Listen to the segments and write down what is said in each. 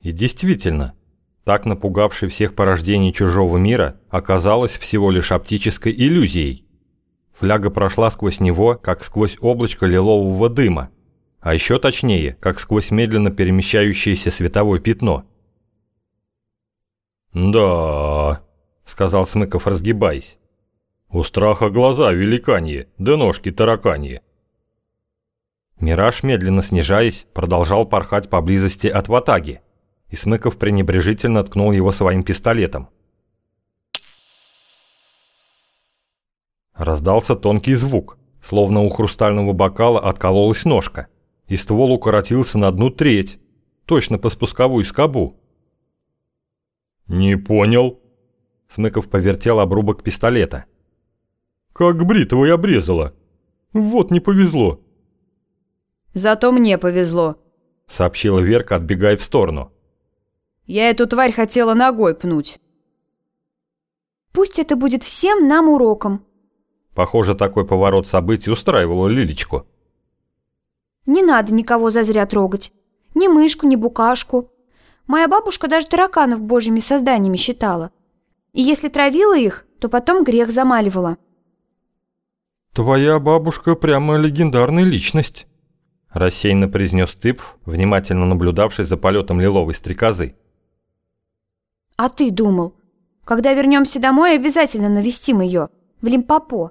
И действительно, так напугавший всех порождений чужого мира оказалось всего лишь оптической иллюзией. Фляга прошла сквозь него, как сквозь облачко лилового дыма, а еще точнее, как сквозь медленно перемещающееся световое пятно. «Да», — сказал Смыков, разгибаясь, — «у страха глаза великанье, да ножки тараканье». Мираж, медленно снижаясь, продолжал порхать поблизости от Ватаги, и Смыков пренебрежительно ткнул его своим пистолетом. Раздался тонкий звук, словно у хрустального бокала откололась ножка, и ствол укоротился на одну треть, точно по спусковую скобу. «Не понял?» Смыков повертел обрубок пистолета. «Как бритвой обрезала. Вот не повезло». Зато мне повезло», — сообщила Верка, отбегая в сторону. «Я эту тварь хотела ногой пнуть». «Пусть это будет всем нам уроком». Похоже, такой поворот событий устраивал Лилечку. «Не надо никого зазря трогать. Ни мышку, ни букашку. Моя бабушка даже тараканов божьими созданиями считала. И если травила их, то потом грех замаливала». «Твоя бабушка прямо легендарная личность». Рассеянно произнес Цыпф, внимательно наблюдавший за полетом лиловой стрекозы. «А ты думал, когда вернемся домой, обязательно навестим ее, в Лимпопо.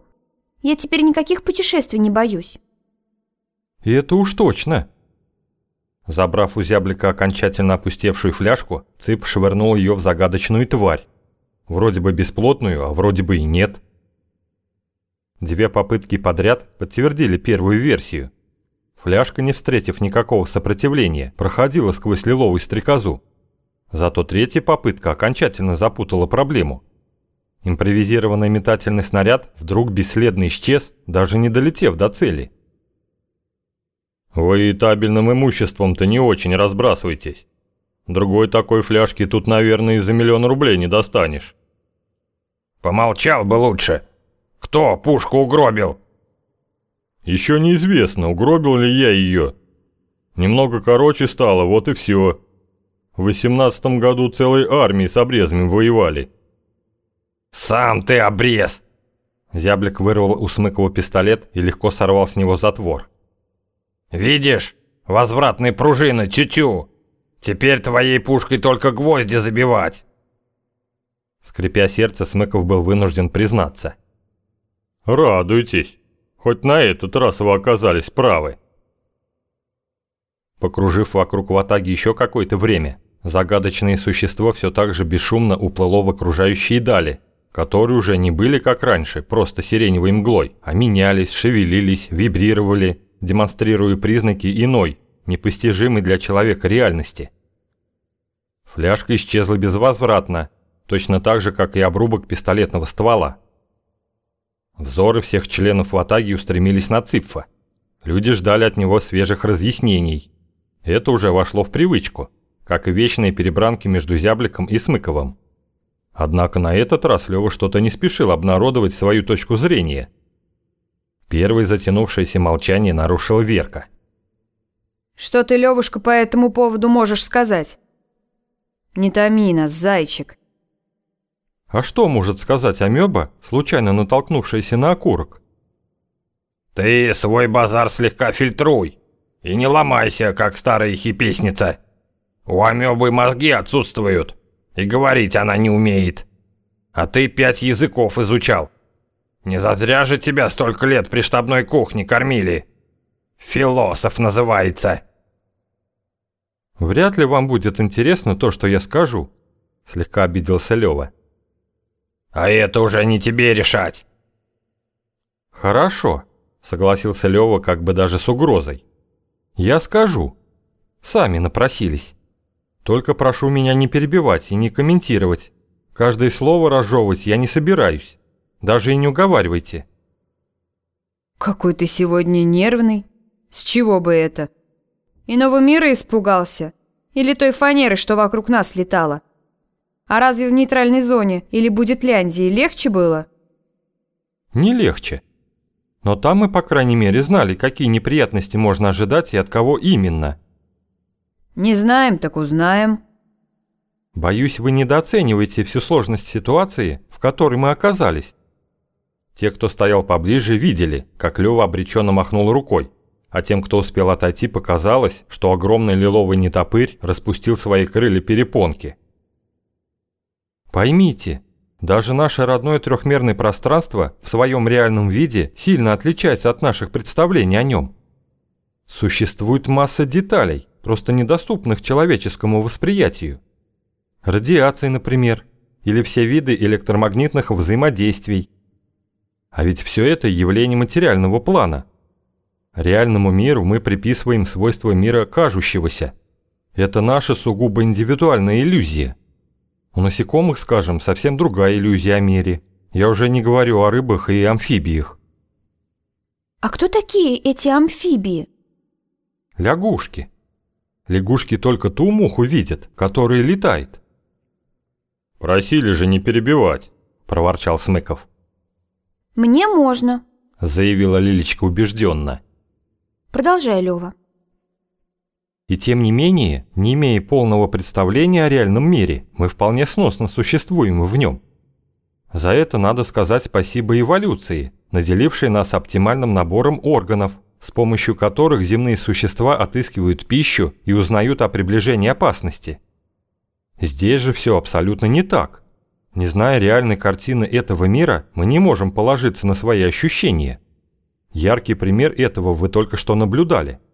Я теперь никаких путешествий не боюсь». «И это уж точно». Забрав у зяблика окончательно опустевшую фляжку, Цып швырнул ее в загадочную тварь. Вроде бы бесплотную, а вроде бы и нет. Две попытки подряд подтвердили первую версию – Фляжка, не встретив никакого сопротивления, проходила сквозь лиловую стрекозу. Зато третья попытка окончательно запутала проблему. Импровизированный метательный снаряд вдруг бесследно исчез, даже не долетев до цели. «Вы и табельным имуществом-то не очень разбрасывайтесь. Другой такой фляжки тут, наверное, и за миллион рублей не достанешь». «Помолчал бы лучше. Кто пушку угробил?» Еще неизвестно, угробил ли я ее. Немного короче стало, вот и все. В восемнадцатом году целой армией с обрезами воевали. «Сам ты обрез!» Зяблик вырвал у Смыкова пистолет и легко сорвал с него затвор. «Видишь? Возвратные пружины, тю-тю! Теперь твоей пушкой только гвозди забивать!» Скрипя сердце, Смыков был вынужден признаться. «Радуйтесь!» Хоть на этот раз вы оказались правы. Покружив вокруг ватаги еще какое-то время, загадочное существо все так же бесшумно уплыло в окружающие дали, которые уже не были как раньше, просто сиреневой мглой, а менялись, шевелились, вибрировали, демонстрируя признаки иной, непостижимой для человека реальности. Фляжка исчезла безвозвратно, точно так же, как и обрубок пистолетного ствола. Взоры всех членов Ватаги устремились на Ципфа. Люди ждали от него свежих разъяснений. Это уже вошло в привычку, как и вечные перебранки между Зябликом и Смыковым. Однако на этот раз Лёва что-то не спешил обнародовать свою точку зрения. Первое затянувшееся молчание нарушил Верка. «Что ты, Левушка, по этому поводу можешь сказать?» «Не томи нас, зайчик. А что может сказать амеба, случайно натолкнувшаяся на окурок? Ты свой базар слегка фильтруй и не ломайся, как старая хипесница. У амебы мозги отсутствуют, и говорить она не умеет. А ты пять языков изучал. Не зазря же тебя столько лет при штабной кухне кормили. Философ называется. Вряд ли вам будет интересно то, что я скажу, слегка обиделся Лёва. А это уже не тебе решать. Хорошо, согласился Лёва как бы даже с угрозой. Я скажу. Сами напросились. Только прошу меня не перебивать и не комментировать. Каждое слово разжевывать я не собираюсь. Даже и не уговаривайте. Какой ты сегодня нервный. С чего бы это? Иного мира испугался? Или той фанеры, что вокруг нас летала? А разве в нейтральной зоне или будет Ляндии легче было? Не легче. Но там мы, по крайней мере, знали, какие неприятности можно ожидать и от кого именно. Не знаем, так узнаем. Боюсь, вы недооцениваете всю сложность ситуации, в которой мы оказались. Те, кто стоял поближе, видели, как Лёва обреченно махнул рукой, а тем, кто успел отойти, показалось, что огромный лиловый нетопырь распустил свои крылья перепонки. Поймите, даже наше родное трехмерное пространство в своем реальном виде сильно отличается от наших представлений о нем. Существует масса деталей, просто недоступных человеческому восприятию. Радиации, например, или все виды электромагнитных взаимодействий. А ведь все это явление материального плана. Реальному миру мы приписываем свойства мира кажущегося. Это наша сугубо индивидуальная иллюзия. У насекомых, скажем, совсем другая иллюзия о мире. Я уже не говорю о рыбах и амфибиях. А кто такие эти амфибии? Лягушки. Лягушки только ту муху видят, которая летает. «Просили же не перебивать», – проворчал Смыков. «Мне можно», – заявила Лилечка убежденно. «Продолжай, Лёва». И тем не менее, не имея полного представления о реальном мире, мы вполне сносно существуем в нем. За это надо сказать спасибо эволюции, наделившей нас оптимальным набором органов, с помощью которых земные существа отыскивают пищу и узнают о приближении опасности. Здесь же все абсолютно не так. Не зная реальной картины этого мира, мы не можем положиться на свои ощущения. Яркий пример этого вы только что наблюдали –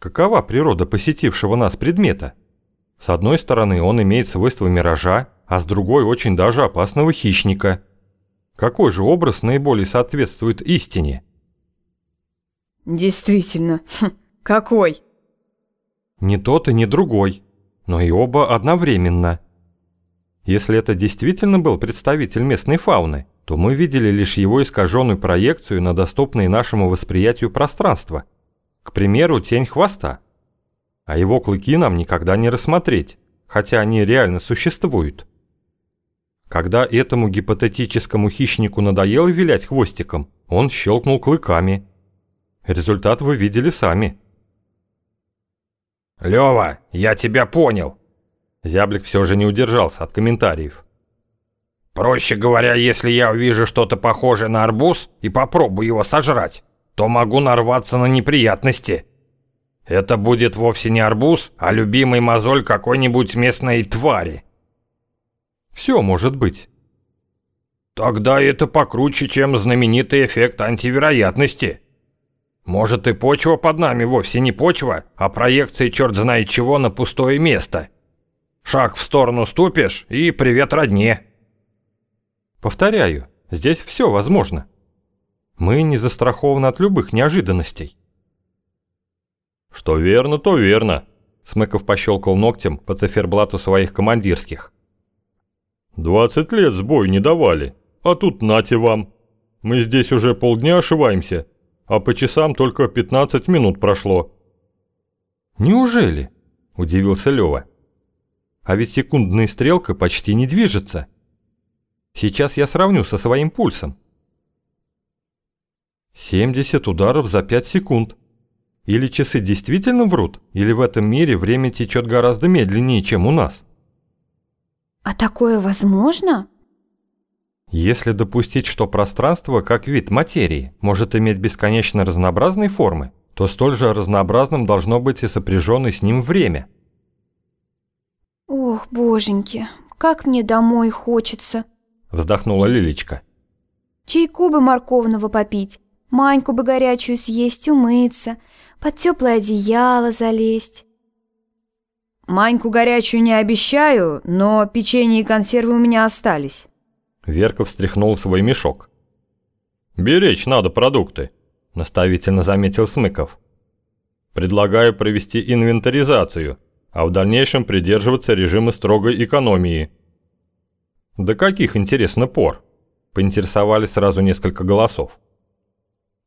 Какова природа посетившего нас предмета? С одной стороны, он имеет свойства миража, а с другой очень даже опасного хищника. Какой же образ наиболее соответствует истине? Действительно, хм, какой? Не тот и не другой, но и оба одновременно. Если это действительно был представитель местной фауны, то мы видели лишь его искаженную проекцию на доступное нашему восприятию пространство – к примеру, тень хвоста. А его клыки нам никогда не рассмотреть, хотя они реально существуют. Когда этому гипотетическому хищнику надоело вилять хвостиком, он щелкнул клыками. Результат вы видели сами. «Лёва, я тебя понял!» Зяблик все же не удержался от комментариев. «Проще говоря, если я увижу что-то похожее на арбуз и попробую его сожрать, то могу нарваться на неприятности. Это будет вовсе не арбуз, а любимый мозоль какой-нибудь местной твари. Все может быть. Тогда это покруче, чем знаменитый эффект антивероятности. Может и почва под нами вовсе не почва, а проекция черт знает чего на пустое место. Шаг в сторону ступишь и привет родне. Повторяю, здесь все возможно. Мы не застрахованы от любых неожиданностей. Что верно, то верно. Смыков пощелкал ногтем по циферблату своих командирских. «Двадцать лет сбой не давали, а тут нате вам. Мы здесь уже полдня ошиваемся, а по часам только пятнадцать минут прошло». «Неужели?» – удивился Лёва. «А ведь секундная стрелка почти не движется. Сейчас я сравню со своим пульсом. 70 ударов за 5 секунд. Или часы действительно врут, или в этом мире время течет гораздо медленнее, чем у нас. А такое возможно? Если допустить, что пространство, как вид материи, может иметь бесконечно разнообразные формы, то столь же разнообразным должно быть и сопряженное с ним время. Ох, боженьки, как мне домой хочется, вздохнула Лилечка. Чайку бы морковного попить. Маньку бы горячую съесть, умыться, под теплое одеяло залезть. Маньку горячую не обещаю, но печенье и консервы у меня остались. Верка встряхнул свой мешок. «Беречь надо продукты», – наставительно заметил Смыков. «Предлагаю провести инвентаризацию, а в дальнейшем придерживаться режима строгой экономии». «До каких, интересно, пор?» – поинтересовались сразу несколько голосов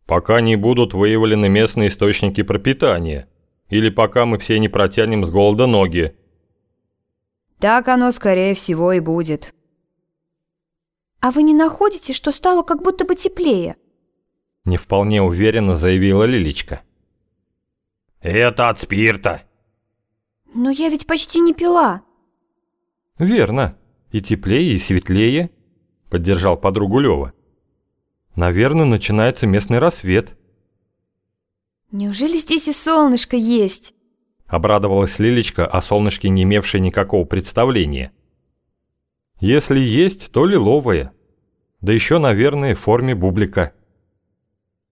пока не будут выявлены местные источники пропитания, или пока мы все не протянем с голода ноги. Так оно, скорее всего, и будет. А вы не находите, что стало как будто бы теплее? Не вполне уверенно заявила Лилечка. Это от спирта. Но я ведь почти не пила. Верно. И теплее, и светлее, поддержал подругу Лёва. Наверное, начинается местный рассвет. Неужели здесь и солнышко есть? Обрадовалась Лилечка, о солнышке не имевшей никакого представления. Если есть, то лиловое. Да еще, наверное, в форме бублика.